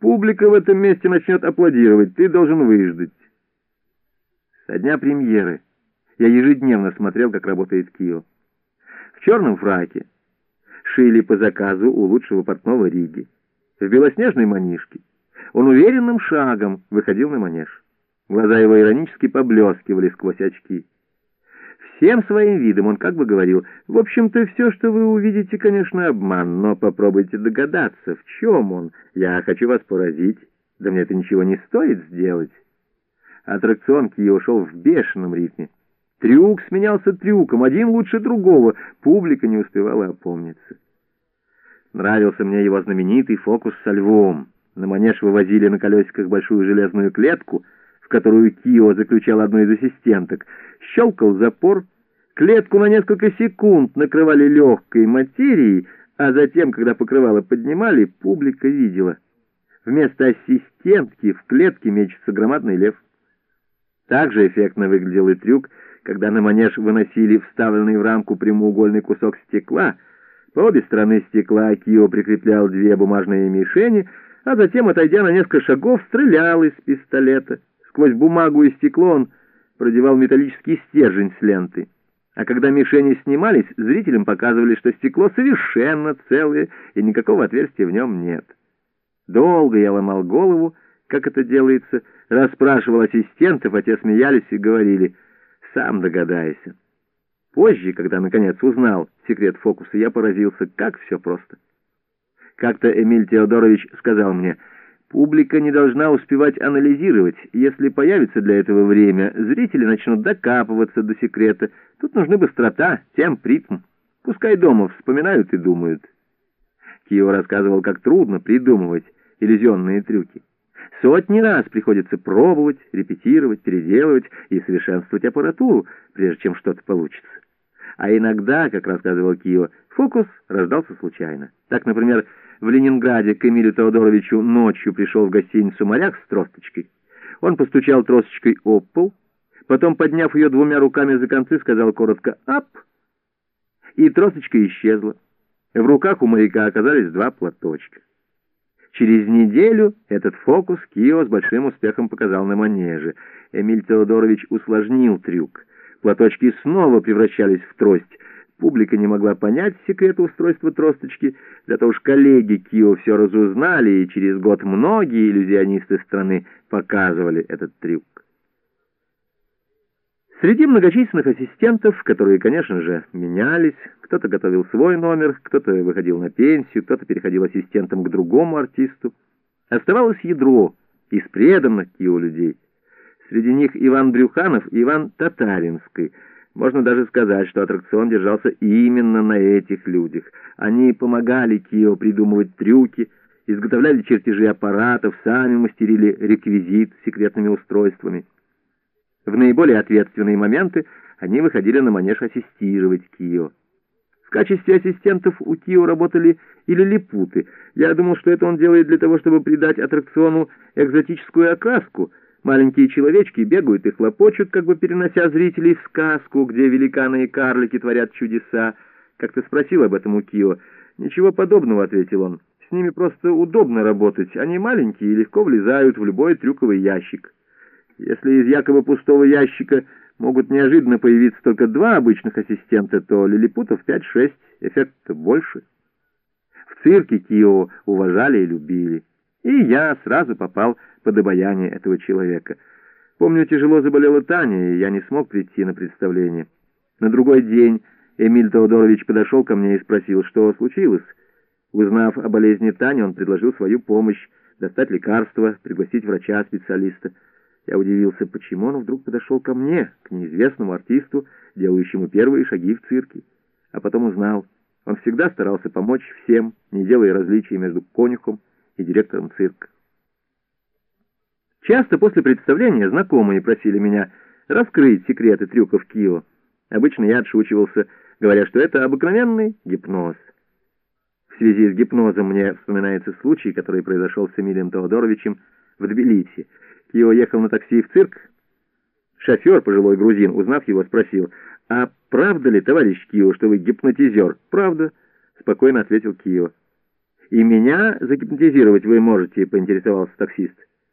Публика в этом месте начнет аплодировать, ты должен выждать. Со дня премьеры я ежедневно смотрел, как работает Кио. В черном фраке шили по заказу у лучшего портного Риги. В белоснежной манишке он уверенным шагом выходил на манеж. Глаза его иронически поблескивали сквозь очки. Всем своим видом он как бы говорил, «В общем-то, все, что вы увидите, конечно, обман, но попробуйте догадаться, в чем он. Я хочу вас поразить. Да мне это ничего не стоит сделать». Аттракцион Кио ушел в бешеном ритме. Трюк сменялся трюком, один лучше другого. Публика не успевала опомниться. Нравился мне его знаменитый фокус со львом. На манеж вывозили на колесиках большую железную клетку — которую Кио заключал одну из ассистенток. Щелкал запор, клетку на несколько секунд накрывали легкой материей, а затем, когда покрывало поднимали, публика видела. Вместо ассистентки в клетке мечется громадный лев. Также эффектно выглядел и трюк, когда на манеж выносили вставленный в рамку прямоугольный кусок стекла. По обе стороны стекла Кио прикреплял две бумажные мишени, а затем, отойдя на несколько шагов, стрелял из пистолета. Сквозь бумагу и стекло он продевал металлический стержень с ленты. А когда мишени снимались, зрителям показывали, что стекло совершенно целое, и никакого отверстия в нем нет. Долго я ломал голову, как это делается, расспрашивал ассистентов, а те смеялись и говорили «сам догадайся». Позже, когда наконец узнал секрет фокуса, я поразился, как все просто. Как-то Эмиль Теодорович сказал мне — Публика не должна успевать анализировать. Если появится для этого время, зрители начнут докапываться до секрета. Тут нужны быстрота, темп, ритм. Пускай дома вспоминают и думают. Кио рассказывал, как трудно придумывать иллюзионные трюки. Сотни раз приходится пробовать, репетировать, переделывать и совершенствовать аппаратуру, прежде чем что-то получится. А иногда, как рассказывал Кио, фокус рождался случайно. Так, например, в Ленинграде к Эмилю Теодоровичу ночью пришел в гостиницу «Моряк» с тросточкой. Он постучал тросточкой об пол, потом, подняв ее двумя руками за концы, сказал коротко «ап», и тросточка исчезла. В руках у моряка оказались два платочка. Через неделю этот фокус Кио с большим успехом показал на манеже. Эмиль Теодорович усложнил трюк. Платочки снова превращались в трость — Публика не могла понять секрет устройства тросточки, зато уж коллеги Кио все разузнали, и через год многие иллюзионисты страны показывали этот трюк. Среди многочисленных ассистентов, которые, конечно же, менялись, кто-то готовил свой номер, кто-то выходил на пенсию, кто-то переходил ассистентом к другому артисту, оставалось ядро из преданных Кио людей. Среди них Иван Брюханов и Иван Татаринский — можно даже сказать, что аттракцион держался именно на этих людях. Они помогали Кио придумывать трюки, изготовляли чертежи аппаратов, сами мастерили реквизит секретными устройствами. В наиболее ответственные моменты они выходили на манеж ассистировать Кио. В качестве ассистентов у Кио работали и лилипуты. Я думал, что это он делает для того, чтобы придать аттракциону экзотическую окраску — Маленькие человечки бегают и хлопочут, как бы перенося зрителей в сказку, где великаны и карлики творят чудеса. Как ты спросил об этом у Кио? Ничего подобного, — ответил он. С ними просто удобно работать. Они маленькие и легко влезают в любой трюковый ящик. Если из якобы пустого ящика могут неожиданно появиться только два обычных ассистента, то лилипутов пять-шесть, эффект больше. В цирке Кио уважали и любили. И я сразу попал под обаяние этого человека. Помню, тяжело заболела Таня, и я не смог прийти на представление. На другой день Эмиль Теодорович подошел ко мне и спросил, что случилось. Узнав о болезни Тани, он предложил свою помощь, достать лекарства, пригласить врача-специалиста. Я удивился, почему он вдруг подошел ко мне, к неизвестному артисту, делающему первые шаги в цирке. А потом узнал, он всегда старался помочь всем, не делая различий между конюхом и директором цирка. Часто после представления знакомые просили меня раскрыть секреты трюков Кио. Обычно я отшучивался, говоря, что это обыкновенный гипноз. В связи с гипнозом мне вспоминается случай, который произошел с Эмилием Теодоровичем в Тбилиси. Кио ехал на такси в цирк. Шофер, пожилой грузин, узнав его, спросил, «А правда ли, товарищ Кио, что вы гипнотизер?» «Правда», — спокойно ответил Кио. «И меня загипнотизировать вы можете?» — поинтересовался таксист.